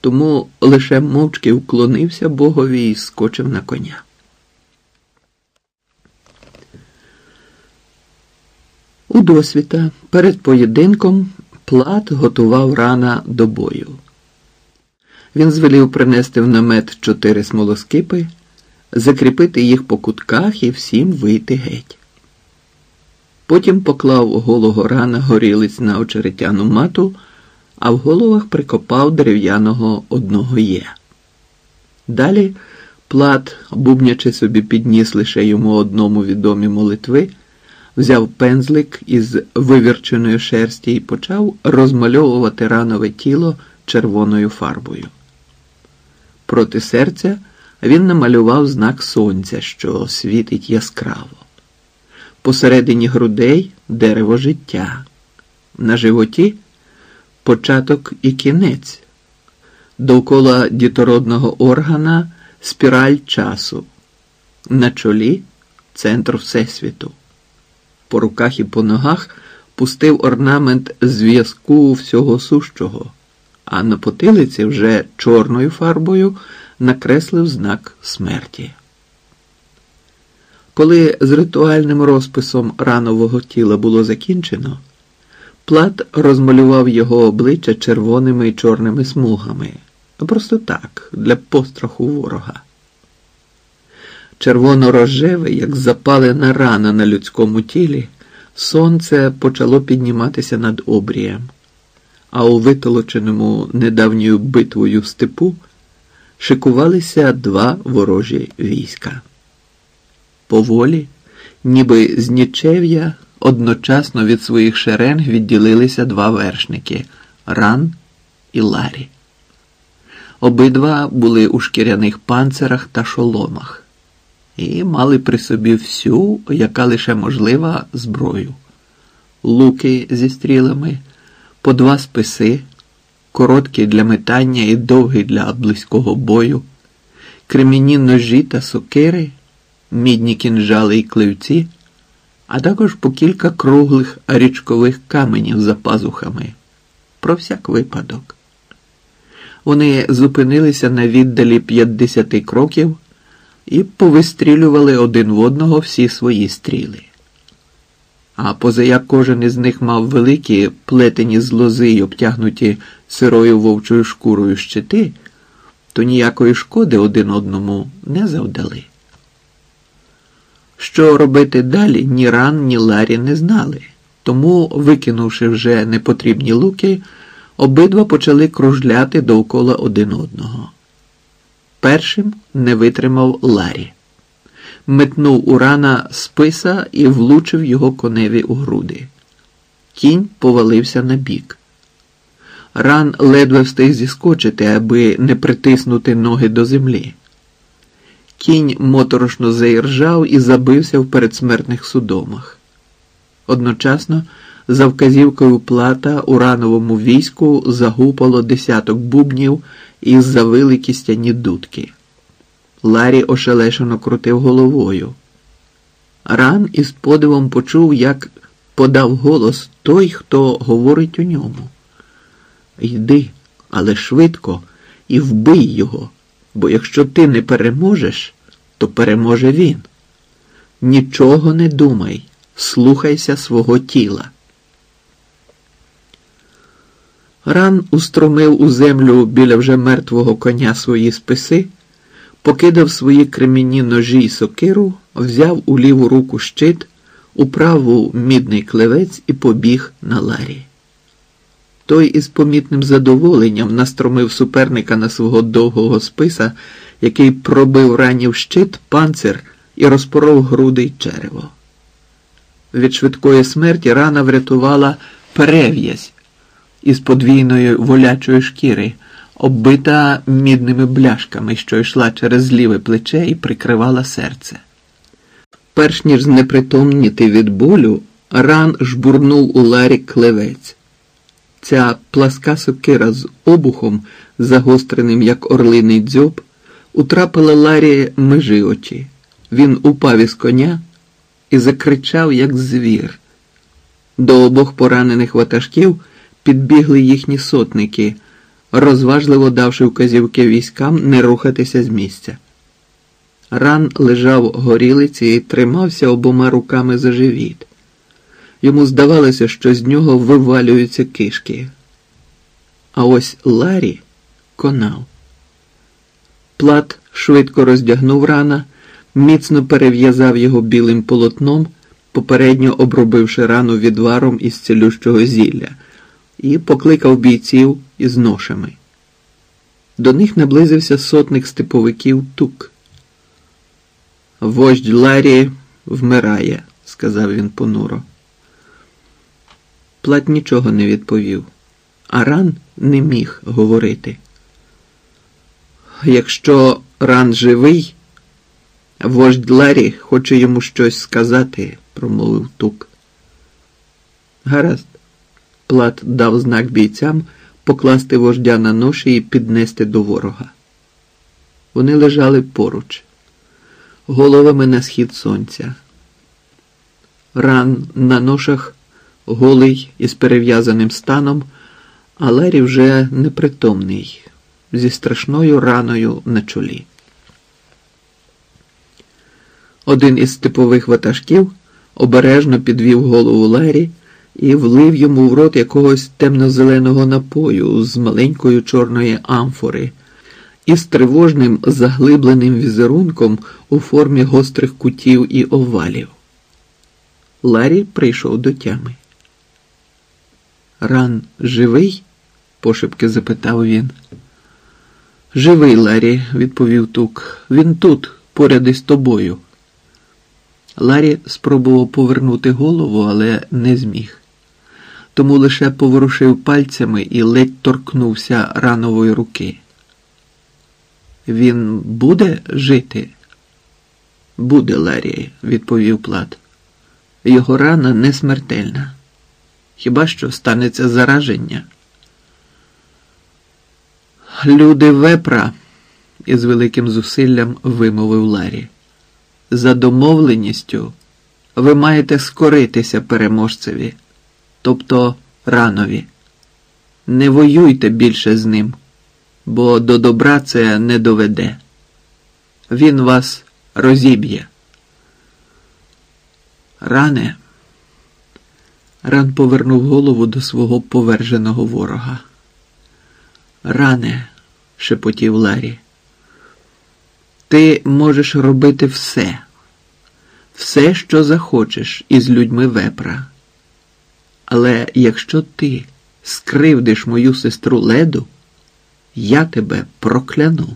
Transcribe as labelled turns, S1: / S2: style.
S1: тому лише мовчки вклонився богові і скочив на коня. У досвіта перед поєдинком плат готував рана до бою. Він звелів принести в намет чотири смолоскипи, закріпити їх по кутках і всім вийти геть. Потім поклав голого рана горілиць на очеретяну мату, а в головах прикопав дерев'яного одного є. Далі плат, бубнячи собі підніс лише йому одному відомі молитви взяв пензлик із вивірченої шерсті і почав розмальовувати ранове тіло червоною фарбою. Проти серця він намалював знак сонця, що світить яскраво. Посередині грудей дерево життя, на животі початок і кінець, довкола дітородного органа спіраль часу, на чолі центр Всесвіту. По руках і по ногах пустив орнамент зв'язку всього сущого, а на потилиці вже чорною фарбою накреслив знак смерті. Коли з ритуальним розписом ранового тіла було закінчено, Плат розмалював його обличчя червоними і чорними смугами. Просто так, для постраху ворога червоно-рожеве, як запалена рана на людському тілі, сонце почало підніматися над обрієм, а у витолоченому недавньою битвою степу шикувалися два ворожі війська. Поволі, ніби з нічев'я, одночасно від своїх шеренг відділилися два вершники Ран і Ларі. Обидва були у шкіряних панцирах та шоломах і мали при собі всю, яка лише можлива, зброю, луки зі стрілами, по два списи, короткі для метання і довгі для близького бою, кремінні ножі та сокири, мідні кінжали і кливці, а також по кілька круглих річкових каменів за пазухами. Про всяк випадок. Вони зупинилися на віддалі 50 кроків і повистрілювали один в одного всі свої стріли. А позаяк кожен із них мав великі плетені з лози й обтягнуті сирою вовчою шкурою щити, то ніякої шкоди один одному не завдали. Що робити далі, ні ран, ні Ларі не знали, тому, викинувши вже непотрібні луки, обидва почали кружляти довкола один одного. Першим не витримав Ларі. Метнув урана списа і влучив його коневі у груди. Кінь повалився на бік. Ран ледве встиг зіскочити, аби не притиснути ноги до землі. Кінь моторошно заіржав і забився в передсмертних судомах. Одночасно, за вказівкою плата у рановому війську загупало десяток бубнів і завили кістяні дудки. Ларі ошелешено крутив головою. Ран із подивом почув, як подав голос той, хто говорить у ньому. Йди, але швидко, і вбий його, бо якщо ти не переможеш, то переможе він. Нічого не думай, слухайся свого тіла. Ран устромив у землю біля вже мертвого коня свої списи, покидав свої кремінні ножі й сокиру, взяв у ліву руку щит, у праву мідний клевець і побіг на ларі. Той із помітним задоволенням настромив суперника на свого довгого списа, який пробив ранів щит, панцир і розпоров груди й черево. Від швидкої смерті рана врятувала перев'язь із подвійної волячої шкіри, оббита мідними бляшками, що йшла через ліве плече і прикривала серце. Перш ніж знепритомніти від болю, ран жбурнув у ларі клевець. Ця пласка сокира з обухом, загостреним, як орлиний дзьоб, утрапила Ларі межи очі. Він упав із коня і закричав, як звір. До обох поранених ватажків підбігли їхні сотники, розважливо давши вказівки військам не рухатися з місця. Ран лежав горілиці і тримався обома руками за живіт. Йому здавалося, що з нього вивалюються кишки. А ось Ларі конав. Плат швидко роздягнув рана, міцно перев'язав його білим полотном, попередньо обробивши рану відваром із цілющого зілля, і покликав бійців із ношами. До них наблизився сотник степовиків тук. Вождь Ларі вмирає, сказав він понуро. Плат нічого не відповів, а ран не міг говорити. Якщо ран живий, вождь Ларі хоче йому щось сказати, промовив тук. Гаразд, плат дав знак бійцям покласти вождя на ноші і піднести до ворога. Вони лежали поруч, головами на схід сонця. Ран на ношах голий із перев'язаним станом, а Ларі вже непритомний, зі страшною раною на чолі. Один із типових ватажків обережно підвів голову Ларі і влив йому в рот якогось темно-зеленого напою з маленької чорної амфори із тривожним заглибленим візерунком у формі гострих кутів і овалів. Ларі прийшов до тями. Ран живий? пошепки запитав він. Живий, Ларі, відповів тук. Він тут, поряд із тобою. Ларі спробував повернути голову, але не зміг. Тому лише поворушив пальцями і ледь торкнувся ранової руки. Він буде жити? Буде, Ларі, відповів Плат. Його рана не смертельна. Хіба що станеться зараження? Люди вепра, із великим зусиллям вимовив Ларі. За домовленістю ви маєте скоритися переможцеві, тобто ранові. Не воюйте більше з ним, бо до добра це не доведе. Він вас розіб'є. Ране. Ран повернув голову до свого поверженого ворога. Ране, шепотів Ларі, ти можеш робити все, все, що захочеш із людьми вепра. Але якщо ти скривдиш мою сестру леду, я тебе прокляну.